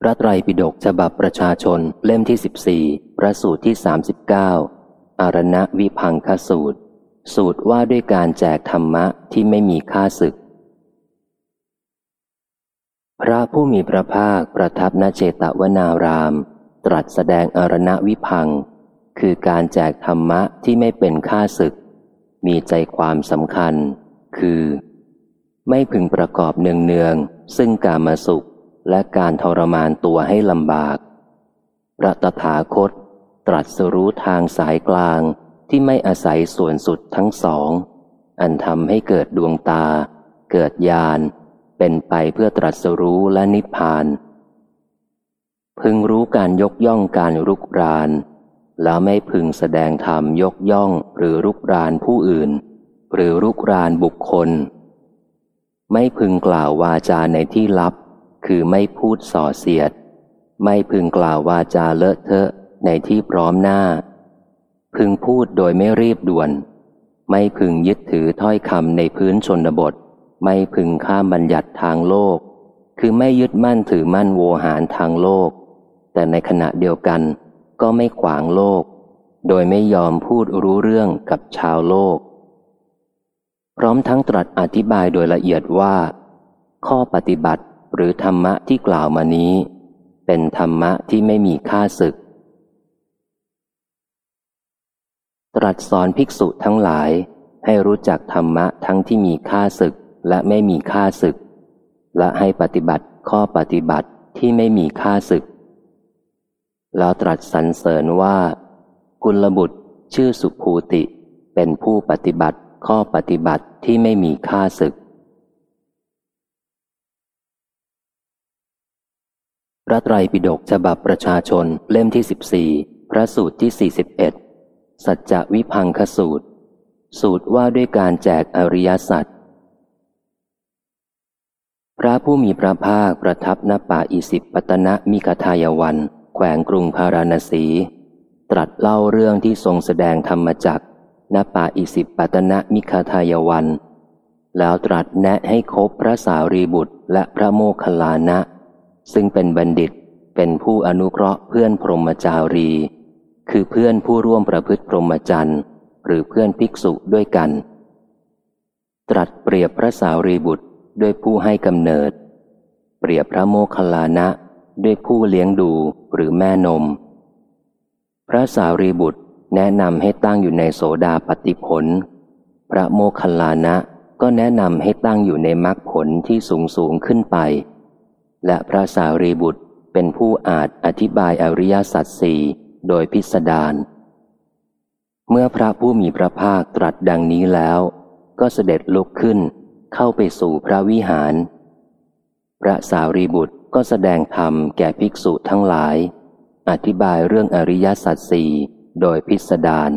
พระไตรปิฎกฉบับประชาชนเล่มที่สิบสี่พระสูตรที่สามสิบเก้าอารณวิพังคสูตร สูตรว่าด้วยการแจกธรรมะที่ไม่มีค่าศึก พระผู้มีพระภาคประทับณเจตวนาราม ตรัสแสดงอารณวิพัง คือการแจกธรรมะที่ไม่เป็นค่าศึก มีใจความสำคัญ คือ ไม่พึงประกอบเนืองๆซึ่งการมาสุข และการทรมานตัวให้ลำบาก พระตถาคต ตรัสรู้ทางสายกลางที่ไม่อาศัยส่วนสุดทั้งสอง อันทำให้เกิดดวงตา เกิดญาณเป็นไปเพื่อตรัสรู้และนิพพาน พึงรู้การยกย่องการรุกราน แล้วไม่พึงแสดงธรรมยกย่องหรือรุกรานผู้อื่น หรือรุกรานบุคคล ไม่พึงกล่าววาจาในที่ลับ คือไม่พูดส่อเสียด ไม่พึงกล่าววาจาเลอะเทอะในที่พร้อมหน้า พึงพูดโดยไม่รีบด่วน ไม่พึงยึดถือถ้อยคำในพื้นชนบท ไม่พึงข้ามบัญญัติทางโลก คือไม่ยึดมั่นถือมั่นโวหารทางโลก แต่ในขณะเดียวกัน ก็ไม่ขวางโลก โดยไม่ยอมพูดรู้เรื่องกับชาวโลก พร้อมทั้งตรัสอธิบายโดยละเอียดว่า ข้อปฏิบัติ หรือธรรมะที่กล่าวมานี้ เป็นธรรมะที่ไม่มีค่าศึก ตรัสสอนภิกษุทั้งหลายให้รู้จักธรรมะทั้งที่มีค่าศึกและไม่มีค่าศึก และให้ปฏิบัติข้อปฏิบัติที่ไม่มีค่าศึก แล้วตรัสสรรเสริญว่า กุลบุตรชื่อสุภูติ เป็นผู้ปฏิบัติข้อปฏิบัติที่ไม่มีค่าศึก พระไตรปิฎกฉบับประชาชนเล่มที่สิบสี่พระสูตรที่สี่สิบเอ็ดสัจจวิพังคสูตร สูตรว่าด้วยการแจกอริยสัจพระผู้มีพระภาคประทับณป่าอิสิปตนะมิกทายวัน แขวงกรุงพาราณสี ตรัสเล่าเรื่องที่ทรงแสดงธรรมจักณป่าอิสิปตนะมิคทายวัน แล้วตรัสแนะให้คบพระสารีบุตรและพระโมคคัลลานะ ซึ่งเป็นบัณฑิตเป็นผู้อนุเคราะห์เพื่อนพรหมจารี คือเพื่อนผู้ร่วมประพฤติพรหมจรรย์ หรือเพื่อนภิกษุด้วยกัน ตรัสเปรียบพระสาวรีบุตรด้วยผู้ให้กำเนิด เปรียบพระโมคคัลลานะด้วยผู้เลี้ยงดูหรือแม่นม พระสาวรีบุตรแนะนำให้ตั้งอยู่ในโสดาปฏิผล พระโมคคัลลานะก็แนะนำให้ตั้งอยู่ในมรรคผลที่สูงสูงขึ้นไป และพระสารีบุตรเป็นผู้อาจอธิบายอริยสัจสี่โดยพิสดาร เมื่อพระผู้มีพระภาคตรัสดังนี้แล้ว ก็เสด็จลุกขึ้นเข้าไปสู่พระวิหาร พระสารีบุตรก็แสดงธรรมแก่ภิกษุทั้งหลาย อธิบายเรื่องอริยสัจสี่โดยพิสดาร